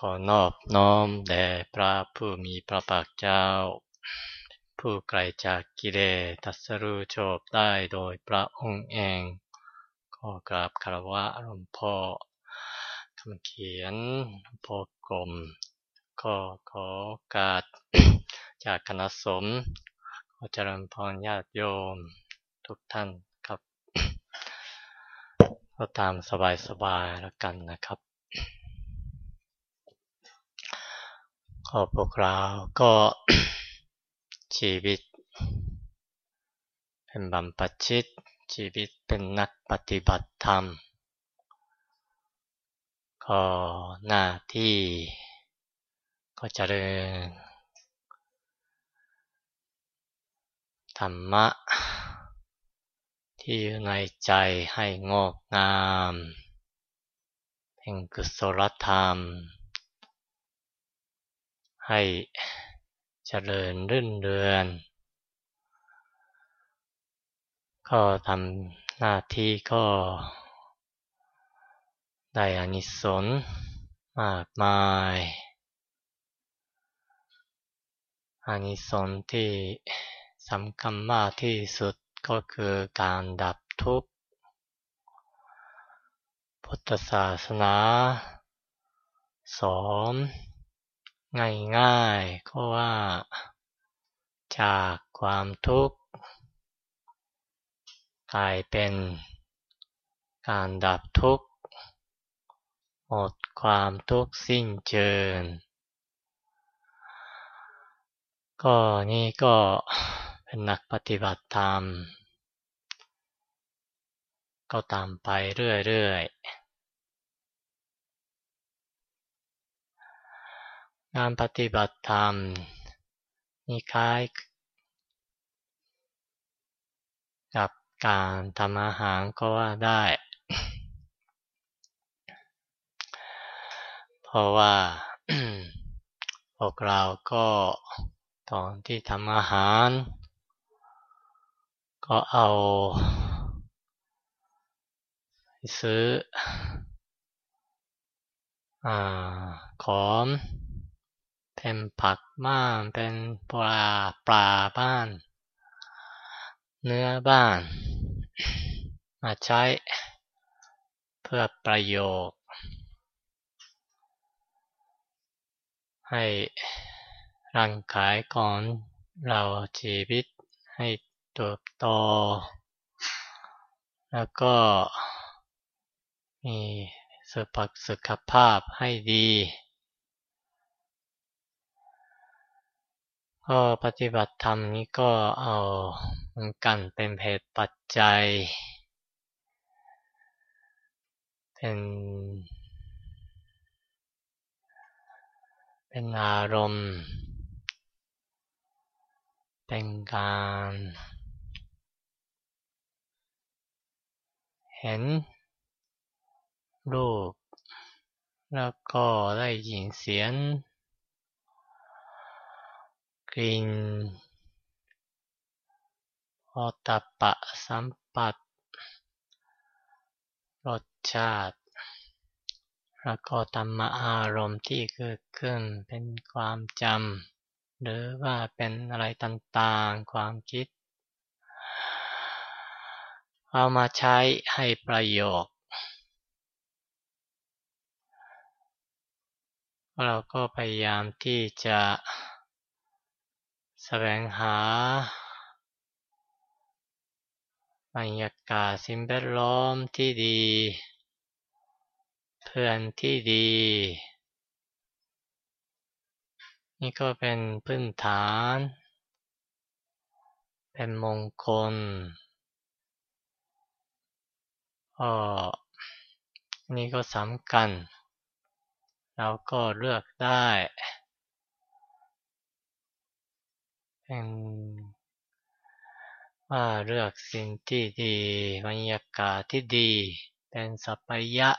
ขอนอบน้อมแด่พระผู้มีพระภาคเจ้า ผู้ไกลจากกิเลสตัสรู้ชอบได้โดยพระองค์เอง ขอกราบคารวะหลวงพ่อคำเขียนพ่อกลมก็ขอการจากคณะสมขอเจริญพรญาติโยม ทุกท่านครับ ก็ตามสบายๆแล้วกันนะครับ ก็พวกเราก็ชีวิต เป็นบัมปชิต ชีวิตเป็นนักปฏิบัติธรรม ก็หน้าที่ก็จะเริญธรรมะ ที่อยู่ในใจให้งอกงาม เป็นกุศลธรรม ให้เจริญรื่นเรือนก็ทำหน้าที่ก็ได้อานิสงส์มากมายอานิสงส์ที่สำคัญมากที่สุดก็คือการดับทุกข์ พุทธศาสนาสอน ง่ายๆก็ว่า จากความทุกข์กลายเป็นการดับทุกข์ หมดความทุกข์สิ้นเชิงก็นี่ก็เป็นนักปฏิบัติธรรม ก็ตามไปเรื่อยๆ งานปฏิบัติธรรมนี่คล้ายกับการทำอาหารก็ว่าได้ เพราะว่าพวกเราก็ตอนที่ทำอาหาร ก็เอาซื้ออของ เป็นผักบ้านเป็นปลาปลาบ้าน เนื้อบ้าน มาใช้เพื่อประโยชน์ให้ร่างกายของเราชีวิตให้เติบโต แล้วก็มีสุขภาพให้ดี ก็ปฏิบัติธรรมนี้ก็เอามือนกันเป็นเหตุปัจจัย เป็น เป็นอารมณ์ เป็นการ เห็น รูป แล้วก็ได้ยินเสียง กลิ่นโอตปะสัมปัตรสชาติ แล้วก็ธรรมอารมณ์ที่เกิดขึ้นเป็นความจำ หรือว่าเป็นอะไรต่างๆ ความคิด เอามาใช้ให้ประโยชน์เราก็พยายามที่จะ แสวงหาบรรยากาศสิ่งแวดล้อมที่ดี เพื่อนที่ดี นี่ก็เป็นพื้นฐาน เป็นมงคลก็นี่ก็สำคัญเราก็เลือกได้ เป็นว่าเลือกสิ่งที่ดีบรรยากาศที่ดี เป็นสัพยะ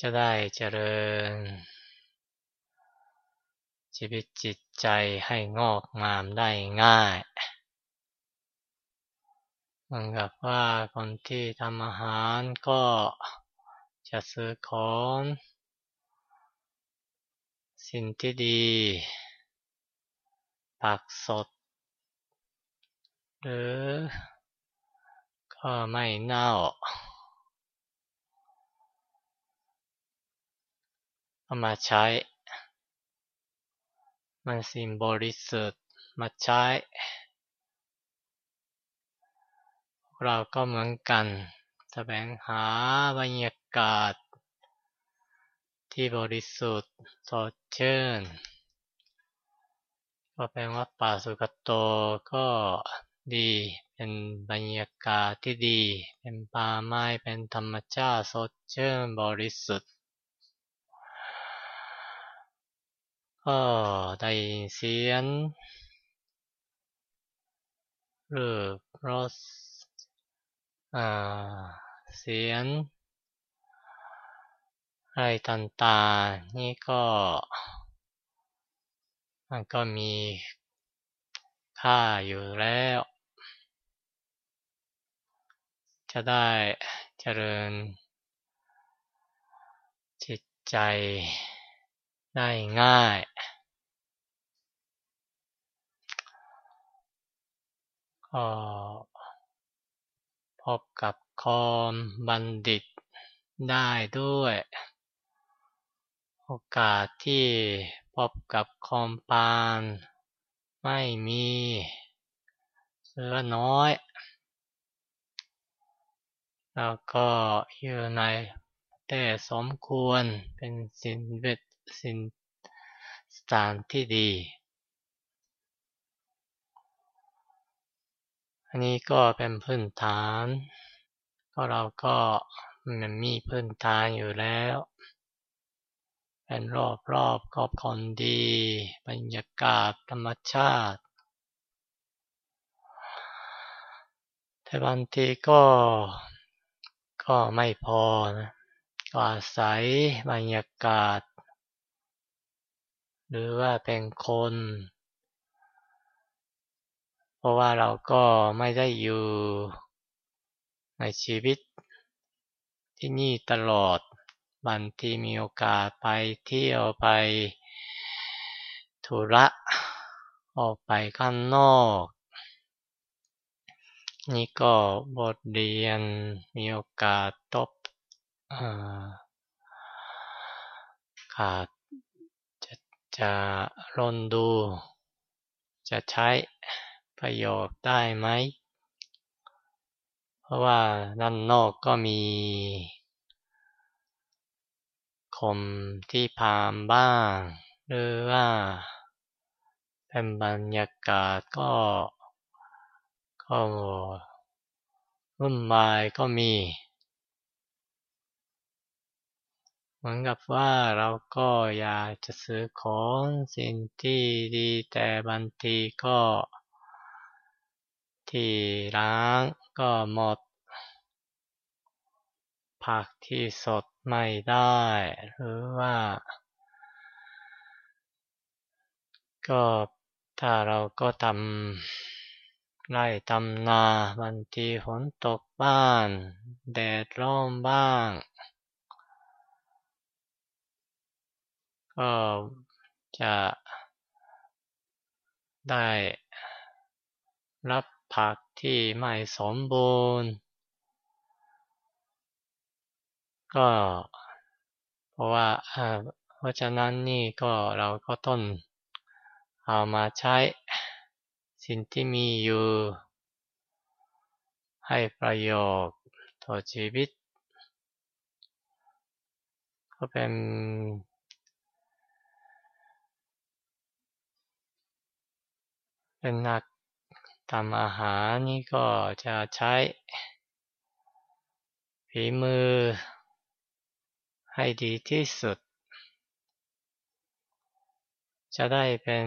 จะได้เจริญ ชีวิตจิตใจให้งอกงามได้ง่ายเหมือนกับว่าคนที่ทำอาหารก็จะซื้อของ สิ่งที่ดีผักสด หรือก็ไม่เน่าเอามาใช้ มันสิ่งบริสุทธิ์มาใช้เราก็เหมือนกันแสวงหาบรรยากาศ ที่บริสุทธิ์สดชื่น ก็แปลว่าป่าสุกโตก็ดีเป็นบรรยากาศที่ดี เป็นป่าไม้เป็นธรรมชาติสดชื่นบริสุทธิ์ก็ได้เสียงหรือรสเสียง ไรต่างๆนี่ก็มันก็มีค่าอยู่แล้ว จะได้เจริญจิตใจได้ง่าย ก็พบกับคอมบัณฑิตได้ด้วย โอกาสที่พบกับคอมปานไม่มีเหลือน้อย แล้วก็อยู่ในแต่สมควรเป็นสินเวทสินสถานที่ดี อันนี้ก็เป็นพื้นฐาน ก็เราก็มันมีพื้นฐานอยู่แล้ว เป็นรอบรอบขอบคนดี บรรยากาศธรรมชาติแต่บางทีก็ก็ไม่พอนะก็อาศัยบรรยากาศ หรือว่าเป็นคน เพราะว่าเราก็ไม่ได้อยู่ในชีวิตที่นี่ตลอด บางทีมีโอกาสไปเที่ยวไปธุระออกไปข้างนอก นี่ก็บทเรียนมีโอกาสตบขาดจะจะลนดู จะใช้ประโยชน์ได้ไหม เพราะว่าด้านนอกก็มี คมที่พามบ้าง หรือว่าเป็นบรรยากาศก็ก็รุ่นวายก็มี เหมือนกับว่าเราก็อยากจะซื้อของสิ่งที่ดีแต่บางทีก็ ที่ร้านก็หมด ผักที่สด ไม่ได้ หรือว่า ก็ถ้าเราก็ทำไร่ทำนาบางทีฝนตกบ้านแดดร้อนบ้าง ก็จะได้รับผักที่ไม่สมบูรณ์ ก็ เพราะว่าเพราะฉะนั้นนี่ก็เราก็ต้องเอามาใช้สิ่งที่มีอยู่ ให้ประโยชน์ต่อชีวิต ก็เป็นเป็นนักทำอาหารนี่ก็จะใช้ฝีมือ ให้ดีที่สุด จะได้เป็น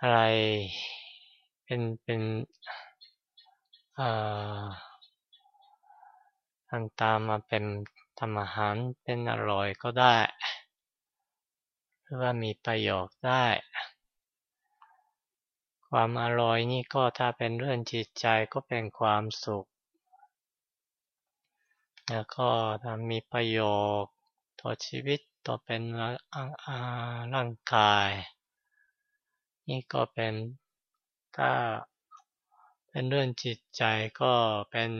อะไร เป็นเป็นอ่าทำตามมาเป็นทำอาหารเป็นอร่อยก็ได้ หรือว่ามีประโยชน์ได้ ความอร่อยนี่ก็ถ้าเป็นเรื่องจิตใจก็เป็นความสุข แล้วก็ทำมีประโยชน์ต่อชีวิตต่อเป็นร่างกาย นี่ก็เป็นถ้าเป็นเรื่องจิตใจก็เป็น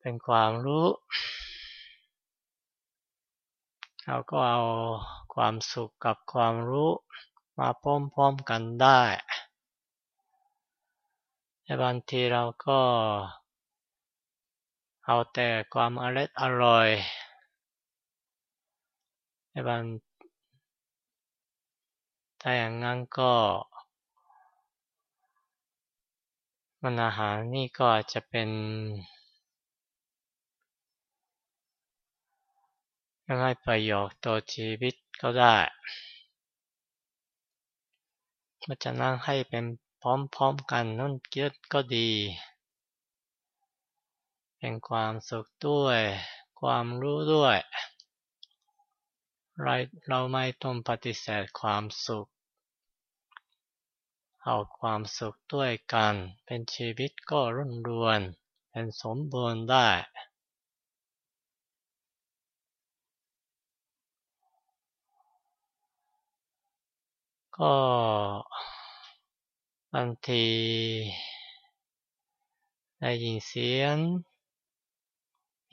เป็นความรู้เราก็เอาความสุขกับความรู้มาพร้อมๆกันได้แต่บางทีเราก็ เอาแต่ความอร่อยอร่อยบางแต่อย่างนั้นก็ มันอาหารนี่ก็จะเป็นยังให้ประโยชน์ต่อชีวิตก็ได้มันจะนั่งให้เป็นพร้อมๆกันนั่นเกียก็ดี เป็นความสุขด้วย ความรู้ด้วยเราไม่ต้องปฏิเสธความสุข เอาความสุขด้วยกัน เป็นชีวิตก็รุ่นรวน เป็นสมบูรณ์ได้ก็บางทีได้ยินเสียง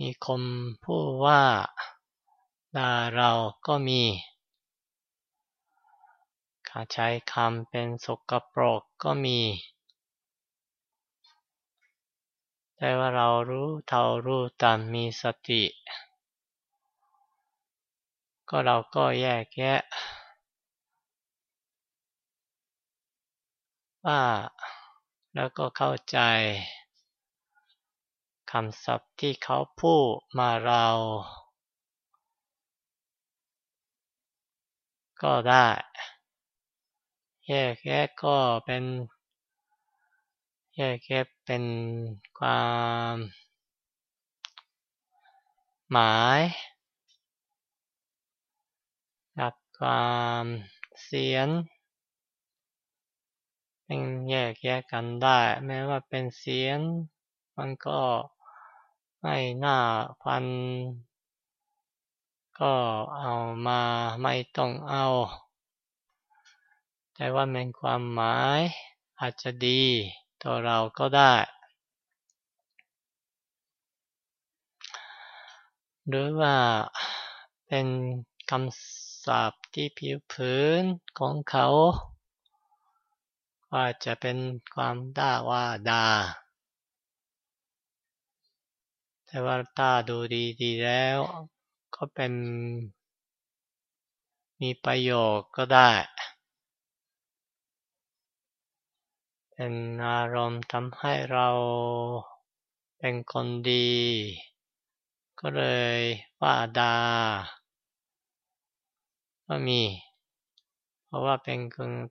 มีคนพูดว่าด่าเราก็มีการใช้คำเป็นสกปรกก็มีแต่ว่าเรารู้เท่ารู้ตามมีสติ ก็เราก็แยกแยะ ว่าแล้วก็เข้าใจ คำศัพท์ที่เขาพูดมาเรา ก็ได้แยกแยะก็เป็นแยกแยะเป็นความหมายกับความเสียงเป็นแยกแยะกันได้แม้ว่าเป็นเสียงมันก็ ไม่น่าพัน ก็เอามาไม่ต้องเอา แต่ว่าเป็นความหมายอาจจะดีต่อเราก็ได้ หรือว่าเป็นคำศัพท์ที่ผิวผืนของเขา ว่าจะเป็นความด่าว่าด่า แต่ว่าถ้าดูดีๆแล้ว ก็เป็นมีประโยชน์ก็ได้ เป็นอารมณ์ทำให้เราเป็นคนดี ก็เลยว่าดา ก็มี เพราะว่าเป็น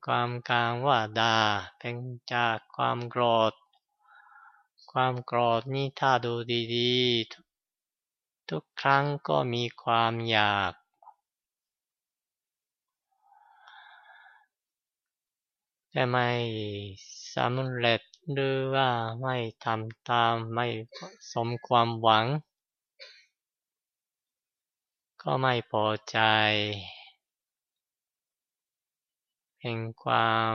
ความกลางว่าดา เป็นจากความโกรธ ความโกรธนี่ถ้าดูดีๆ ทุกครั้งก็มีความอยาก แต่ไม่สำเร็จหรือว่าไม่ทำตามไม่สมความหวัง ก็ไม่พอใจเป็นความ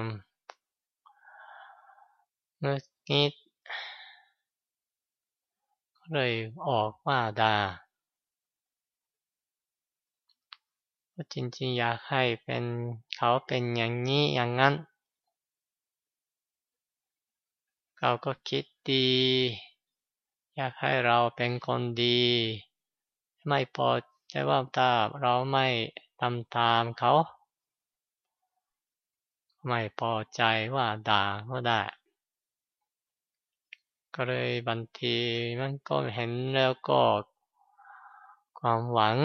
เมื่อนิด เลยออกว่าดาจริงๆอยากให้เป็นเขาเป็นอย่างนี้อย่างนั้น เราก็คิดดี อยากให้เราเป็นคนดี ไม่พอใจว่าถ้าเราไม่ทำตามเขา ไม่พอใจว่าด่าก็ได้ ก็เลยบางทีมันก็เห็นแล้วก็ ความหวัง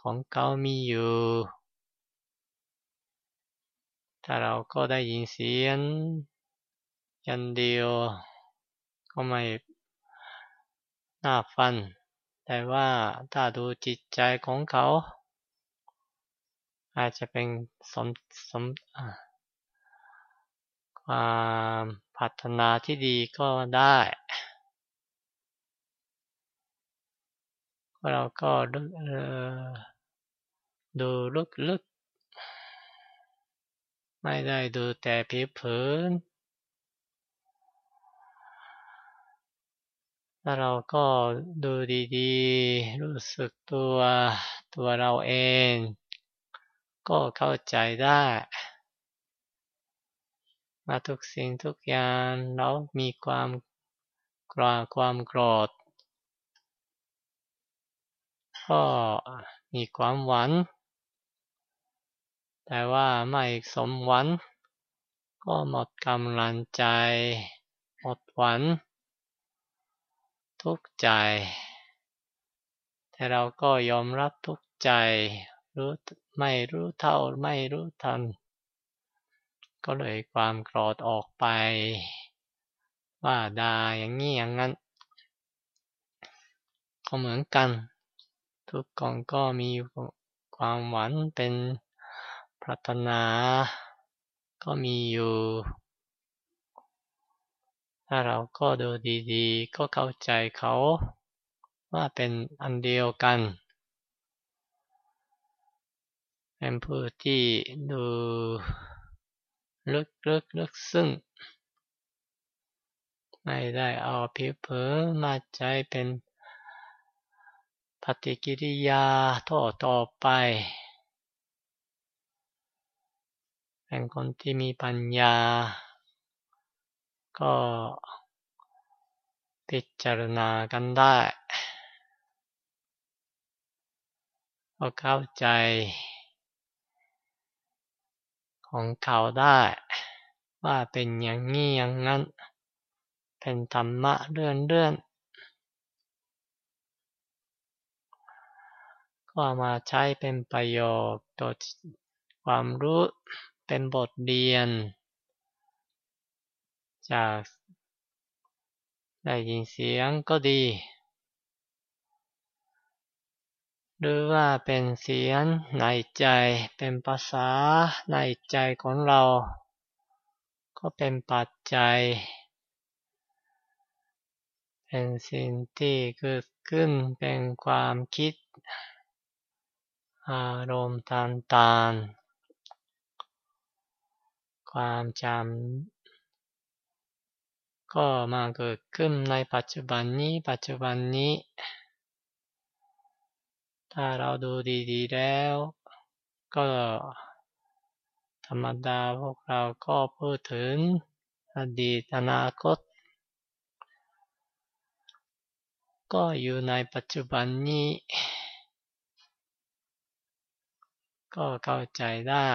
ของเขามีอยู่ ถ้าเราก็ได้ยินเสียงยันเดียว ก็ไม่น่าฟัน แต่ว่าถ้าดูจิตใจของเขา อาจจะเป็นสมสมความ พัฒนาที่ดีก็ได้ เราก็ดูลึกๆ ไม่ได้ดูแต่ผิวเผินแล้วเราก็ดูดีๆ รู้สึกตัวตัวเราเอง ก็เข้าใจได้ มาทุกสิ่งทุกอย่างเรามีความกลัวความโกรธ ก็มีความหวังแต่ว่าไม่สมหวังก็หมดกำลังใจ หมดหวังทุกใจ แต่เราก็ยอมรับทุกใจรู้ไม่รู้เท่าไม่รู้ทัน ก็เลยความโกรธออกไป ว่าดาอย่างนี้อย่างนั้น ก็เหมือนกัน ทุกคนก็มีความหวังเป็นปรารถนา ก็มีอยู่ ถ้าเราก็ดูดีๆ ก็เข้าใจเขาว่าเป็นอันเดียวกันเป็นผู้ที่ดู ลึกลึกลึกซึ่ง ไม่ได้เอาผิวเผินมาใจเป็นปฏิกิริยาต่อต่อไป เป็นคนที่มีปัญญา ก็พิจารณากันได้ก็เข้าใจ ของเขาได้ ว่าเป็นอย่างนี้อย่างนั้น เป็นธรรมะเลื่อนเลื่อนก็มาใช้เป็นประโยชน์ต่อความรู้เป็นบทเรียน จากได้ยินเสียงก็ดี หรือว่าเป็นเสียงในใจ เป็นภาษาในใจของเรา ก็เป็นปัจจัย เป็นสิ่งที่เกิดขึ้นเป็นความคิด อารมณ์ต่างๆความจำก็มาเกิดขึ้นในปัจจุบันนี้ ปัจจุบันนี้ ถ้าเราดูดีๆแล้ว ก็ธรรมดาพวกเราก็พูดถึงอดีตอนาคต ก็อยู่ในปัจจุบันนี้ ก็เข้าใจได้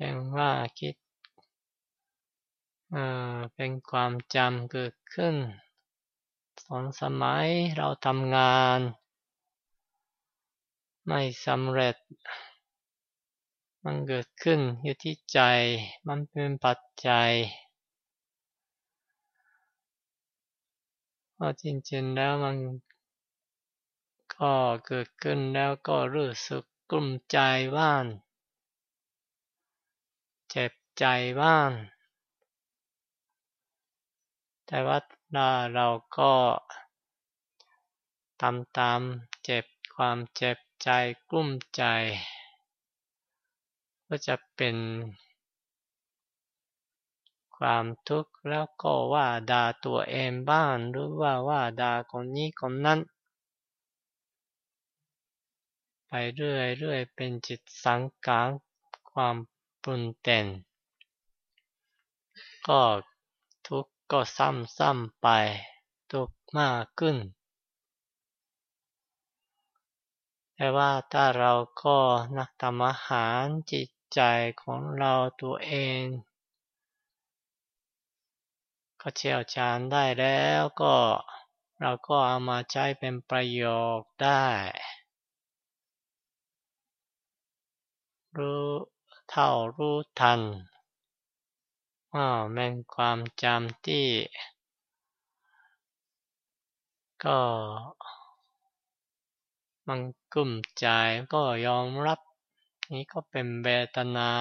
ยังว่าคิดเป็นความจำเกิดขึ้น ตอนสมัยเราทำงาน ไม่สำเร็จ มันเกิดขึ้นอยู่ที่ใจ มันเป็นปัจจัยเพราะจริงๆแล้วมันก็เกิดขึ้นแล้วก็รู้สึกกลุ้มใจบ้างเจ็บใจบ้างแต่ว่า เราก็ตามตามเจ็บความเจ็บใจกลุ้มใจ ก็จะเป็นความทุกข์แล้วก็ว่าด่าตัวเองบ้างหรือว่าว่าด่าคนนี้คนนั้น ไปเรื่อยๆเป็นจิตสังกาความปรุนแต่งก็ทุกข์ ก็ซ้ำๆไปตกมากขึ้น แต่ว่าถ้าเราก็นักทำอาหารจิตใจของเราตัวเอง ก็เชี่ยวชาญได้แล้วก็เราก็เอามาใช้เป็นประโยชน์ได้ รู้เท่ารู้ทัน ว่าเป็นความจำที่ ก็มันกุ้มใจก็ยอมรับ นี่ก็เป็นเวทนา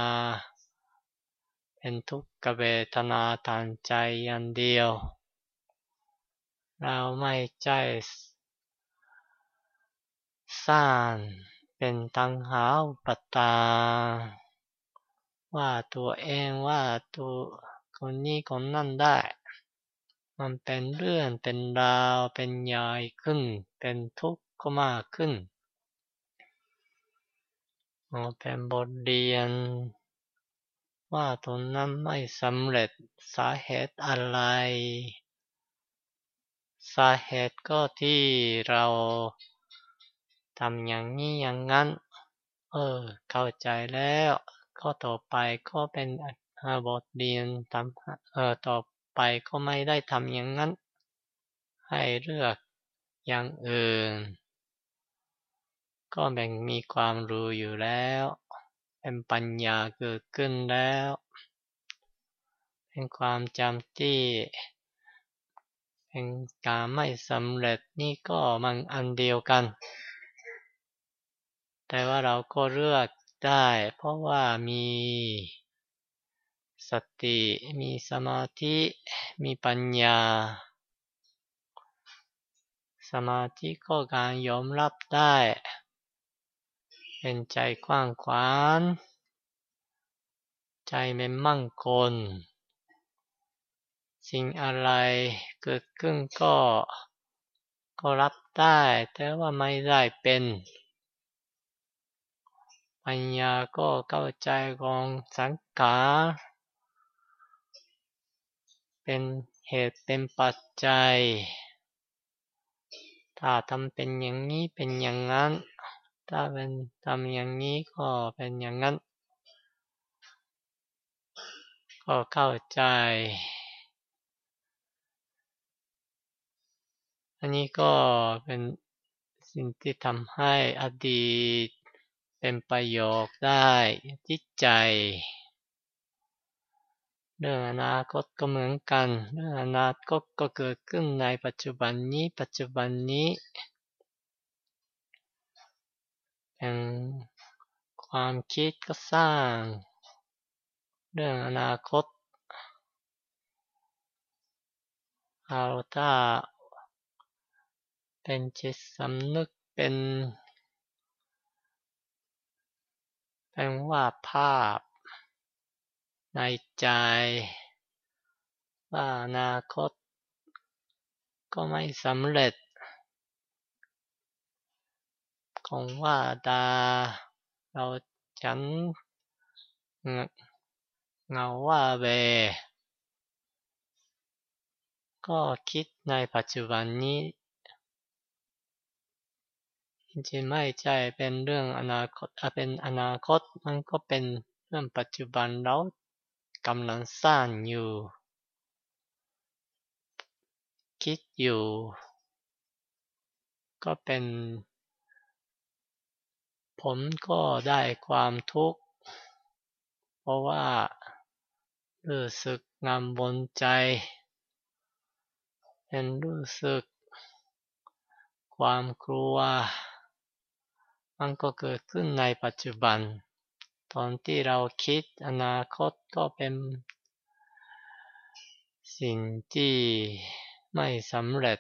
เป็นทุกขเวทนาทางใจอย่างเดียว เราไม่ใจสร้างเป็นตังหาอุปตา ว่าตัวเองว่าตัวคนนี้คนนั่นได้ มันเป็นเรื่องเป็นราวเป็นใหญ่ขึ้น เป็นทุกข์ก็มากขึ้นเป็นบทเรียน ว่าตนนั้นไม่สำเร็จสาเหตุอะไร สาเหตุก็ที่เราทำอย่างนี้อย่างนั้น เออ เข้าใจแล้ว ก็ต่อไปก็เป็นบทเรียนทำเออต่อไปก็ไม่ได้ทำอย่างนั้น ให้เลือกอย่างอื่น ก็แบ่งมีความรู้อยู่แล้ว เป็นปัญญาเกิดขึ้นแล้ว เป็นความจำที่เป็นการไม่สำเร็จนี่ก็มันอันเดียวกัน แต่ว่าเราก็เลือก ได้ เพราะว่ามีสติ มีสมาธิ มีปัญญา สมาธิก็การยอมรับได้ เป็นใจกว้างขวางใจเป็นมั่งคงสิ่งอะไรเกิดขึ้นก็ ก็รับได้ แต่ว่าไม่ได้เป็น ปัญญาก็เข้าใจของสังขารเป็นเหตุเป็นปัจจัย ถ้าทำเป็นอย่างนี้เป็นอย่างนั้น ถ้าเป็นทำอย่างนี้ก็เป็นอย่างนั้น ก็เข้าใจ อันนี้ก็เป็นสิ่งที่ทำให้อดีต เป็นประโยชน์ได้จิตใจ เรื่องอนาคตก็เหมือนกัน เรื่องอนาคตก็เกิดขึ้นในปัจจุบันนี้ ปัจจุบันนี้เป็นความคิดก็สร้าง เรื่องอนาคตเอาถ้าเป็นจิตสำนึกเป็น เป็นว่าภาพ ในใจ ว่าอนาคต ก็ไม่สำเร็จ คงว่าดาเราฉันเงาว่าเวก็คิดในปัจจุบันนี้ จริงๆไม่ใช่เป็นเรื่องอนาคตเป็นอนาคตมันก็เป็นเรื่องปัจจุบันเรากำลังสร้างอยู่ คิดอยู่ ก็เป็นผลก็ได้ความทุกข์ เพราะว่ารู้สึกงามบนใจเป็นรู้สึกความกลัว มันก็เกิดขึ้นในปัจจุบัน ตอนที่เราคิดอนาคตก็เป็นสิ่งที่ไม่สำเร็จ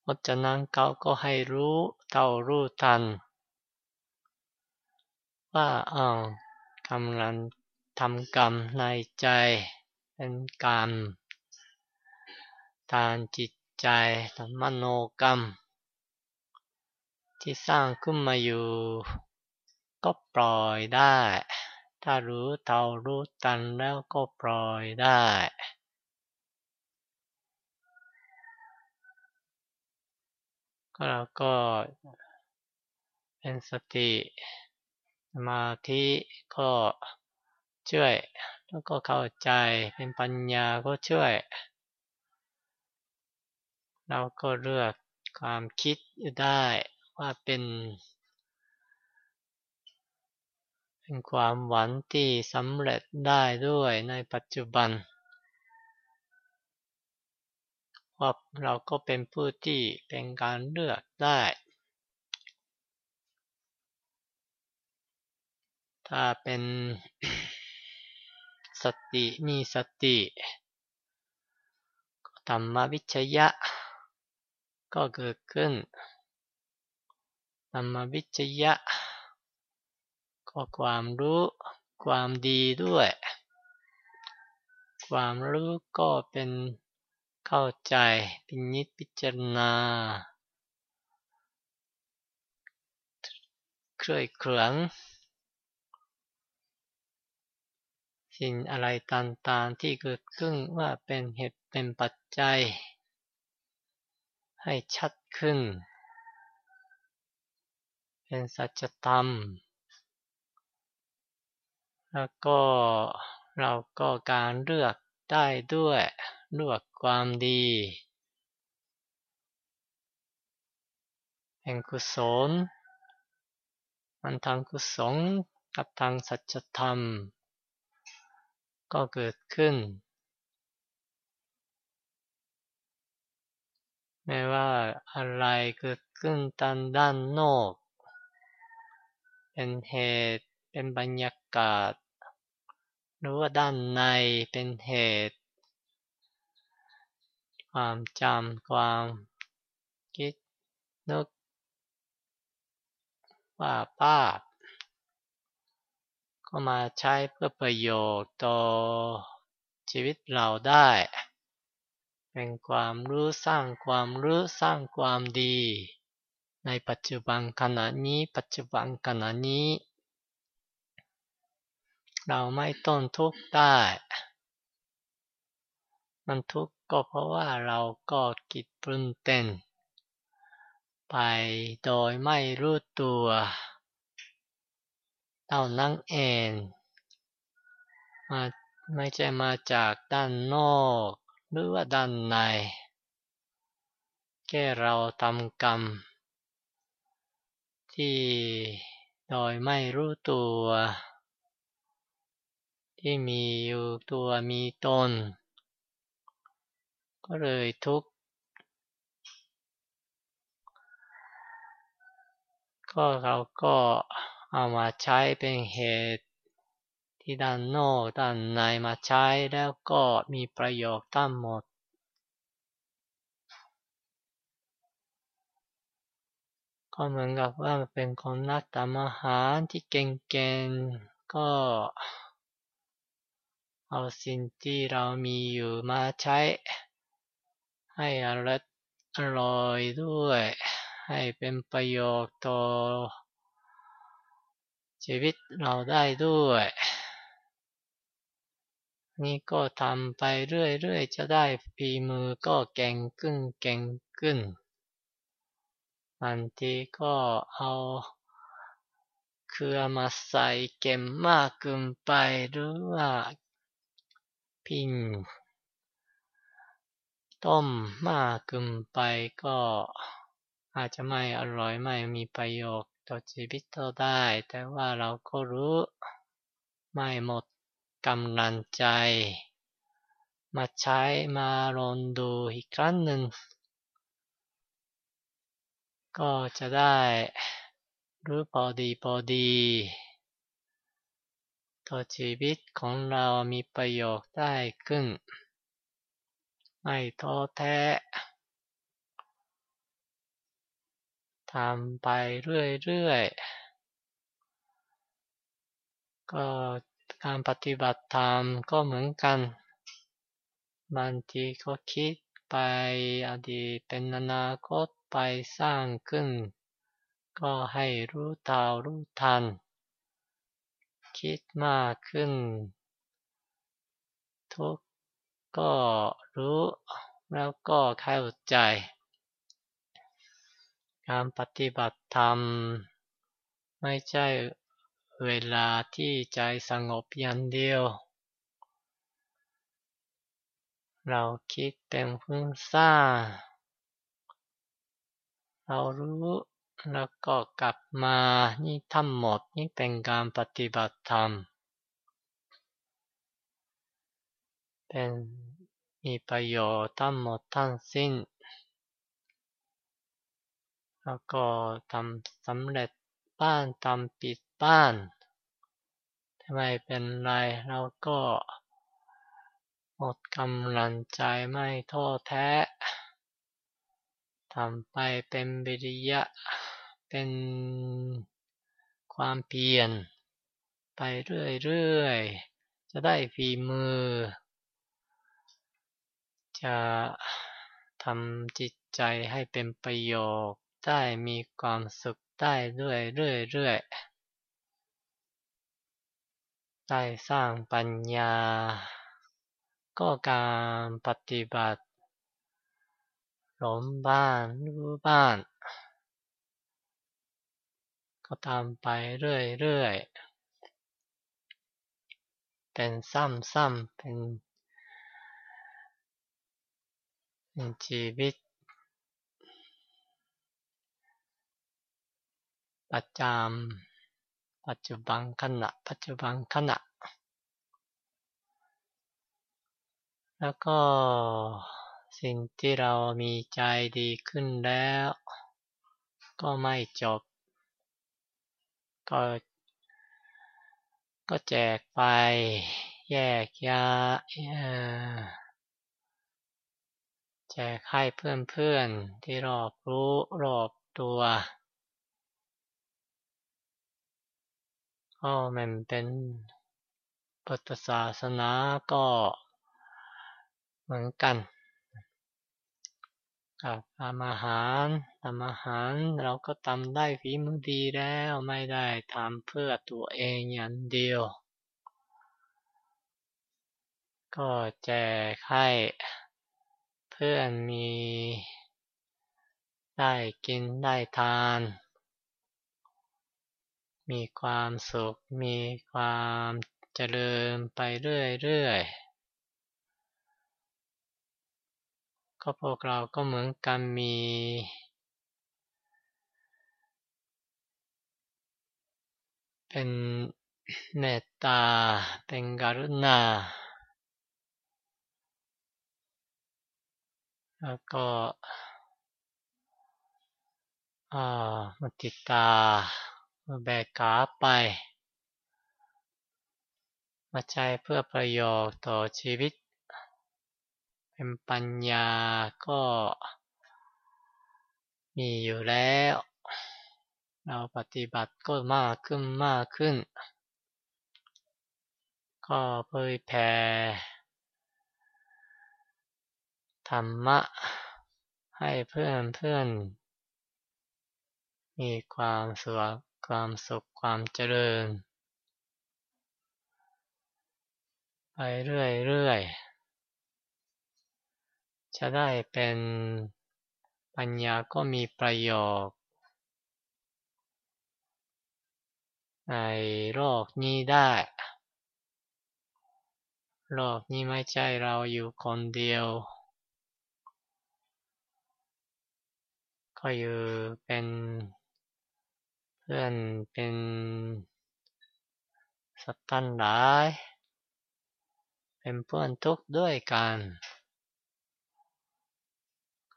เพราะฉะนั้นเขาก็ให้รู้เท่ารู้ทัน ว่าอ่ากำลังทำกรรมในใจเป็นกรรมทางจิตใจทำมโนกรรม ที่สร้างขึ้นมาอยู่ ก็ปล่อยได้ ถ้ารู้เท่ารู้ตันแล้วก็ปล่อยได้ก็เราก็เป็นสติสมาธิก็ช่วย แล้วก็เข้าใจเป็นปัญญาก็ช่วย เราก็เลือกความคิดได้ ว่าเป็น เป็นความหวังที่สำเร็จได้ด้วยในปัจจุบัน ว่าเราก็เป็นผู้ที่เป็นการเลือกได้ ถ้าเป็นสติมีสติธรรมวิชยะ ก็เกิดขึ้น ธรรมวิจยะ ก็ความรู้ความดีด้วย ความรู้ก็เป็นเข้าใจปินิจพิจารณา เคลื่อยเขืองสิ่งอะไรต่างๆที่เกิดขึ้นว่าเป็นเหตุเป็นปัจจัย ให้ชัดขึ้น เป็นสัจธรรม แล้วก็เราก็การเลือกได้ด้วยเลือกความดี เป็นกุศล มันทางกุศลกับทางสัจธรรม ก็เกิดขึ้น ไม่ว่าอะไรเกิดขึ้นตามด้านนอก เป็นเหตุ เป็นบรรยากาศ หรือว่าด้านในเป็นเหตุ ความจำความคิดนึกว่าภาพก็มาใช้เพื่อประโยชน์ต่อชีวิตเราได้ เป็นความรู้สร้างความรู้สร้างความดี ในปัจจุบันขณะนี้ ปัจจุบันขณะนี้ เราไม่ต้นทุกข์ได้ มันทุกข์ก็เพราะว่าเราก็กิดปรุนเต้นไปโดยไม่รู้ตัวเท่านั้นเองมาไม่ใช่มาจากด้านนอก หรือว่าด้านใน แค่เราทำกรรม ที่โดยไม่รู้ตัว ที่มีอยู่ตัวมีตน ก็เลยทุกข์ก็เราก็เอามาใช้เป็นเหตุที่ด้านนอกด้านในมาใช้แล้วก็มีประโยชน์ทั้งหมด ก็เหมือนกับว่าเป็นคนนักทำอาหารที่เก่งๆ ก็ เอาสิ่งที่เรามีอยู่มาใช้ ให้อร่อยด้วย ให้เป็นประโยชน์ต่อชีวิตเราได้ด้วย นี่ก็ทำไปเรื่อยๆ จะได้ฝีมือก็เก่งขึ้นเก่งขึ้น บางทีก็เอาเครือมาใส่เก็มมากเกินไปหรือว่าพิ้งต้มมากเกินไปก็อาจจะไม่อร่อยไม่มีประโยชน์ต่อชีวิตเราได้ แต่ว่าเราก็รู้ไม่หมดกำลังใจ มาใช้มาลองดูอีกครั้งหนึ่ง ก็จะได้รู้พอดีพอดี ต่อชีวิตของเรามีประโยชน์ได้ขึ้น ไม่ท้อแท้ทำไปเรื่อยๆ ก็การปฏิบัติธรรมก็เหมือนกัน บางทีก็คิดไปอดีตเป็นอนาคตไปสร้างขึ้น ก็ให้รู้เท่ารู้ทัน คิดมากขึ้น ทุกก็รู้แล้วก็เข้าใจ การปฏิบัติธรรม ไม่ใช่เวลาที่ใจสงบอย่างเดียว เราคิดเป็นฟุ้งซ่า เรารู้แล้วก็กลับมานี่ทั้งหมดนี่เป็นการปฏิบัติธรรม เป็นมีประโยชน์ทั้งหมดทั้งสิ้น แล้วก็ทำสำเร็จบ้านทำปิดบ้านถ้าไมเป็นไรเราก็หมดกำลังใจไม่ท้อแท้ ทำไปเป็นวิริยะ เป็นความเพียรไปเรื่อยๆ จะได้ฝีมือ จะทำจิตใจให้เป็นประโยชน์ได้มีความสุขได้เรื่อยๆได้สร้างปัญญา ก็การปฏิบัติ ลงบ้านรู้บ้าน ก็ตามไปเรื่อยๆ เป็นซ้ำๆเป็นเป็นชีวิต ประจำปัจจุบันขณะ ปัจจุบันขณะ แล้วก็ สิ่งที่เรามีใจดีขึ้นแล้ว ก็ไม่จบ ก็ก็แจกไป แยกยาแจกให้เพื่อนๆที่รอบรู้รอบตัวก็มันเป็นพุทธศาสนาก็เหมือนกัน กับทำอาหารทำอาหารเราก็ทำได้ฝีมือดีแล้วไม่ได้ทำเพื่อตัวเองอย่างเดียว ก็แจกให้เพื่อนมี ได้กินได้ทาน มีความสุข มีความเจริญไปเรื่อยๆ ก็พวกเราก็เหมือนกันมี เป็นเมตตา เป็นกรุณา แล้วก็มุติตาแบกขาไปมาใช้เพื่อประโยชน์ต่อชีวิต เป็นปัญญาก็มีอยู่แล้ว เราปฏิบัติก็มากขึ้นมากขึ้น ก็เผยแผ่ธรรมะ ให้เพื่อนเพื่อนมีความสุขความสุขความเจริญ ไปเรื่อยๆ จะได้เป็นปัญญาก็มีประโยชน์ในโลกนี้ได้ โลกนี้ไม่ใช่เราอยู่คนเดียว ก็อยู่เป็นเพื่อนเป็นสัตว์ตั้นหลาย เป็นเพื่อนทุกข์ด้วยกัน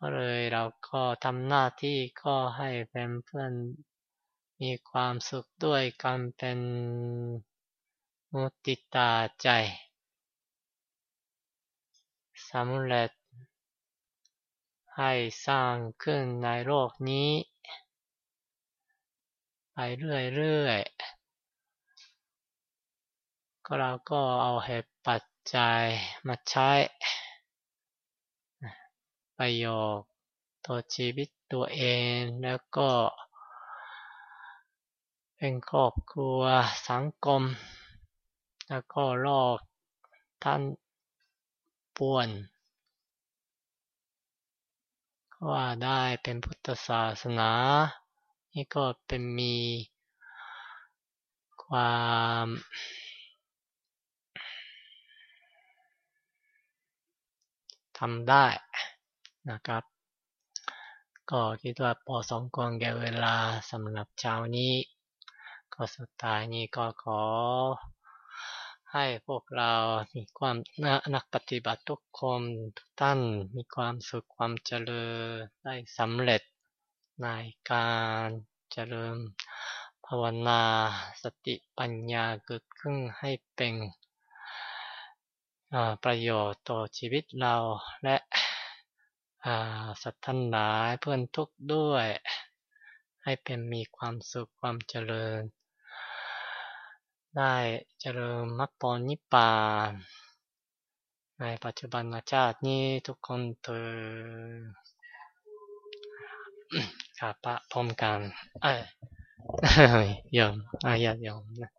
ก็เลยเราก็ทำหน้าที่ก็ให้เป็นเพื่อนมีความสุขด้วยกันเป็นมุติตาใจสำเร็จ ให้สร้างขึ้นในโลกนี้ ไปเรื่อยๆก็เราก็เอาเหตุปัจจัยมาใช้ ประโยชน์ต่อชีวิตตัวเองแล้วก็ เป็นครอบครัวสังคม แล้วก็โลกท่านป่วนว่าได้เป็นพุทธศาสนา นี่ก็เป็นมีความทำได้ นะครับ ก็คิดว่าพอสมควรแก่เวลาสำหรับเช้านี้ ก็สุดท้ายนี้ก็ขอให้พวกเรามีความนักปฏิบัติทุกคนทุกท่านมีความสุขความเจริญได้สำเร็จในการเจริญภาวนาสติปัญญาเกิดขึ้นให้เป็นประโยชน์ต่อชีวิตเราและ สัตว์ท่านหลายเพื่อนทุกด้วย ให้เป็นมีความสุขความเจริญ ได้เจริญมรรคผลนิพพานในปัจจุบันชาตินี้ทุกคนเถิดข้าพระพร้อมกัน เอ้ยยอมอาญาตยอมนะ